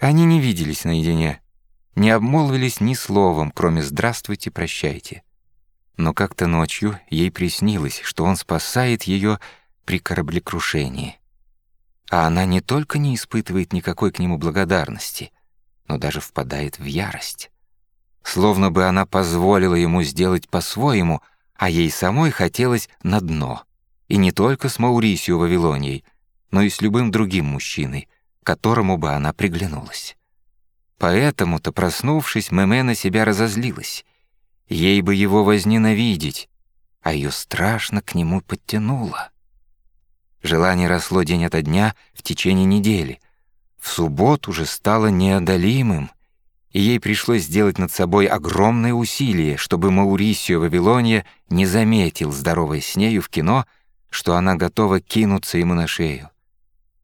Они не виделись наедине, не обмолвились ни словом, кроме «здравствуйте, прощайте». Но как-то ночью ей приснилось, что он спасает ее при кораблекрушении. А она не только не испытывает никакой к нему благодарности, но даже впадает в ярость. Словно бы она позволила ему сделать по-своему, а ей самой хотелось на дно. И не только с Маурисио Вавилонией, но и с любым другим мужчиной, которому бы она приглянулась. Поэтому-то, проснувшись, Меме на себя разозлилась. Ей бы его возненавидеть, а ее страшно к нему подтянуло. Желание росло день ото дня в течение недели. В субботу же стало неодолимым, и ей пришлось сделать над собой огромное усилие, чтобы Маурисио Вавилония не заметил, здоровой с нею в кино, что она готова кинуться ему на шею.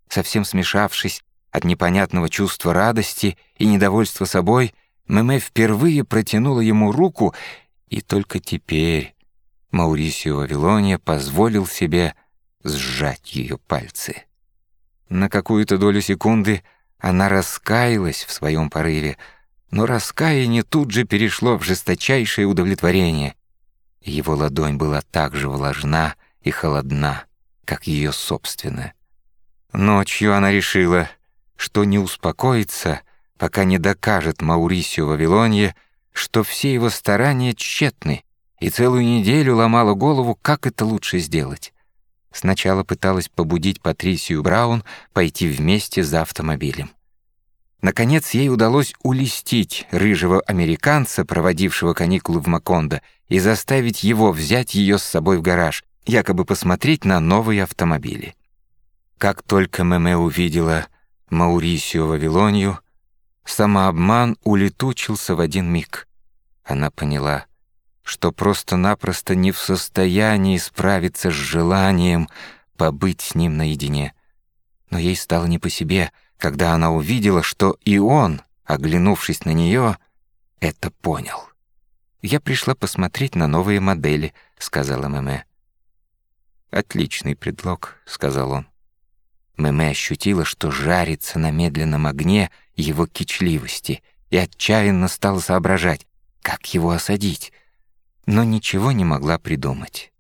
Совсем смешавшись от непонятного чувства радости и недовольства собой, Мэмэ впервые протянула ему руку, и только теперь Маурисио Вавилония позволил себе сжать ее пальцы. На какую-то долю секунды она раскаялась в своем порыве, но раскаяние тут же перешло в жесточайшее удовлетворение. Его ладонь была так же влажна и холодна, как ее собственная. Ночью она решила, что не успокоится, пока не докажет Маурисио Вавилонье, что все его старания тщетны, и целую неделю ломала голову, как это лучше сделать. Сначала пыталась побудить Патрисию Браун пойти вместе за автомобилем. Наконец ей удалось улестить рыжего американца, проводившего каникулы в Макондо, и заставить его взять ее с собой в гараж, якобы посмотреть на новые автомобили. Как только Мэмэ увидела Маурисио Вавилонию, самообман улетучился в один миг. Она поняла, что просто-напросто не в состоянии справиться с желанием побыть с ним наедине. Но ей стало не по себе, когда она увидела, что и он, оглянувшись на нее, это понял. «Я пришла посмотреть на новые модели», — сказала Мэмэ. «Отличный предлог», — сказал он. Мэмэ ощутила, что жарится на медленном огне его кичливости, и отчаянно стала соображать, как его осадить, но ничего не могла придумать.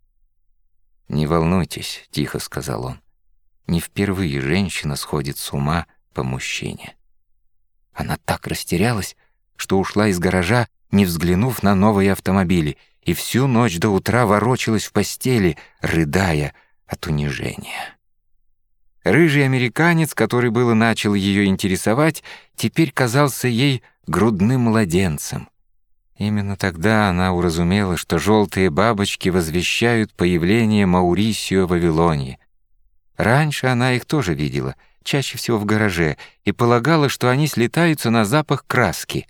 «Не волнуйтесь», — тихо сказал он. «Не впервые женщина сходит с ума по мужчине». Она так растерялась, что ушла из гаража, не взглянув на новые автомобили, и всю ночь до утра ворочалась в постели, рыдая от унижения. Рыжий американец, который было начал ее интересовать, теперь казался ей грудным младенцем. Именно тогда она уразумела, что желтые бабочки возвещают появление Маурисио в Вавилоне. Раньше она их тоже видела, чаще всего в гараже, и полагала, что они слетаются на запах краски.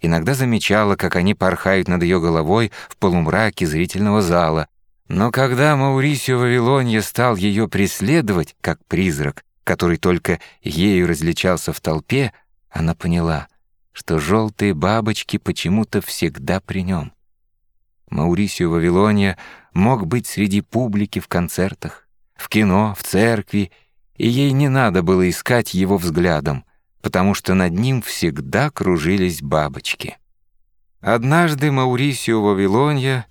Иногда замечала, как они порхают над ее головой в полумраке зрительного зала, но когда Маурисио Вавилонья стал ее преследовать, как призрак, который только ею различался в толпе, она поняла, что желтые бабочки почему-то всегда при нем. Маурисио Вавилония мог быть среди публики в концертах, в кино, в церкви, и ей не надо было искать его взглядом, потому что над ним всегда кружились бабочки. Однажды Маурисио Вавилонья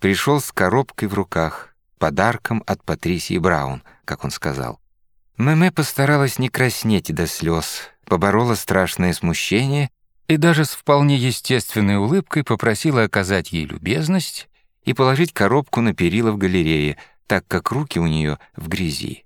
пришел с коробкой в руках, подарком от Патрисии Браун, как он сказал. Мэмэ постаралась не краснеть до слез, поборола страшное смущение и даже с вполне естественной улыбкой попросила оказать ей любезность и положить коробку на перила в галерее, так как руки у нее в грязи.